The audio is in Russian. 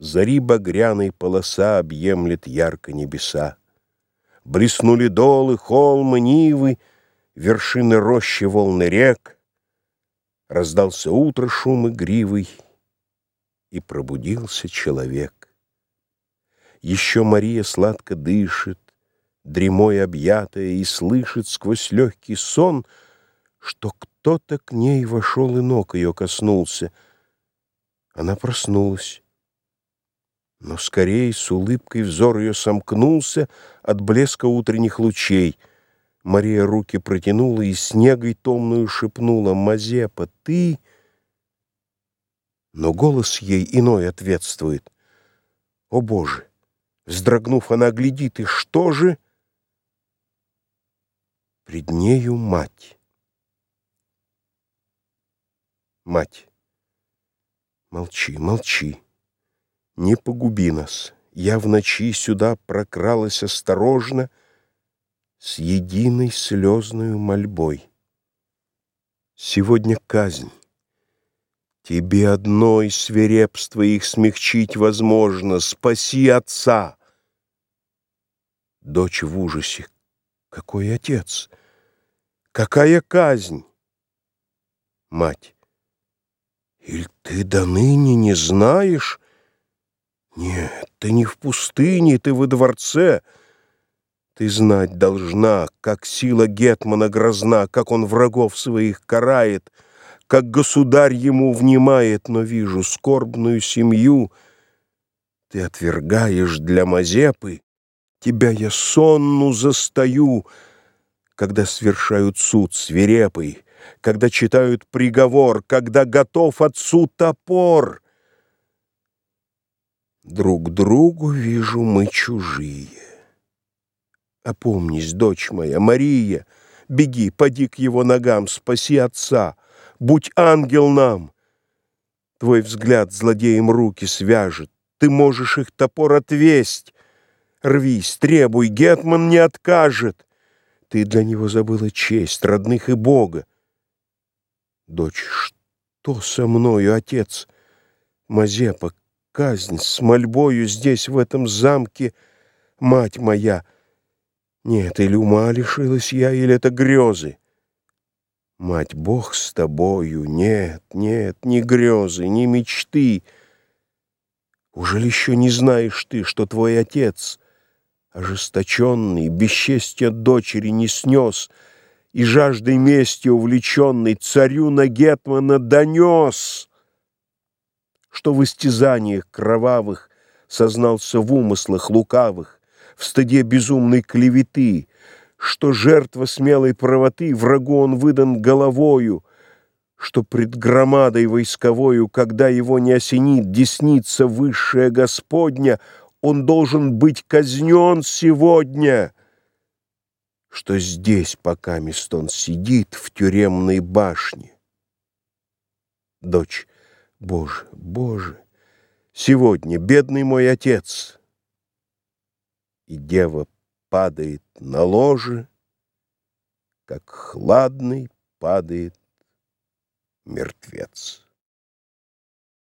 Зари багряной полоса Объемлет ярко небеса. Блеснули долы, холмы, нивы, Вершины рощи, волны рек. Раздался утро шум игривый, И пробудился человек. Еще Мария сладко дышит, Дремой объятая, и слышит Сквозь легкий сон, Что кто-то к ней вошел и ног ее коснулся. Она проснулась. Но скорее с улыбкой взор ее сомкнулся От блеска утренних лучей. Мария руки протянула и снегой томную шепнула «Мазепа, ты...» Но голос ей иной ответствует. «О, Боже!» Вздрогнув, она глядит, и что же? Пред нею мать. Мать. Молчи, молчи. Не погуби нас. Я в ночи сюда прокралась осторожно С единой слезною мольбой. Сегодня казнь. Тебе одной свирепство их смягчить возможно. Спаси отца. Дочь в ужасе. Какой отец? Какая казнь? Мать. Иль ты до ныне не знаешь? Нет, ты не в пустыне, ты во дворце. Ты знать должна, как сила Гетмана грозна, как он врагов своих карает, как государь ему внимает, но вижу скорбную семью. Ты отвергаешь для Мазепы, тебя я сонну застаю, когда свершают суд свирепый, когда читают приговор, когда готов отцу топор. Друг другу вижу мы чужие. Опомнись, дочь моя, Мария, беги, поди к его ногам, спаси отца, будь ангел нам. Твой взгляд злодеям руки свяжет, ты можешь их топор отвесть. Рвись, требуй, Гетман не откажет. Ты для него забыла честь, родных и Бога. Дочь, что со мною, отец? Мазепа, казнь с мольбою здесь, в этом замке, мать моя. Нет, или ума лишилась я, или это грезы. Мать, Бог с тобою, нет, нет, ни грезы, ни мечты. Уже еще не знаешь ты, что твой отец, ожесточенный, бесчестья дочери не снес, и жаждой мести увлеченный царю на Гетмана донес, что в истязаниях кровавых сознался в умыслах лукавых, в стыде безумной клеветы, что жертва смелой правоты врагу он выдан головою, что пред громадой войсковою, когда его не осенит десница высшая Господня, он должен быть казнен сегодня» что здесь, пока мест он сидит в тюремной башне. Дочь, Боже, Боже, сегодня бедный мой отец. И дева падает на ложе, как хладный падает мертвец.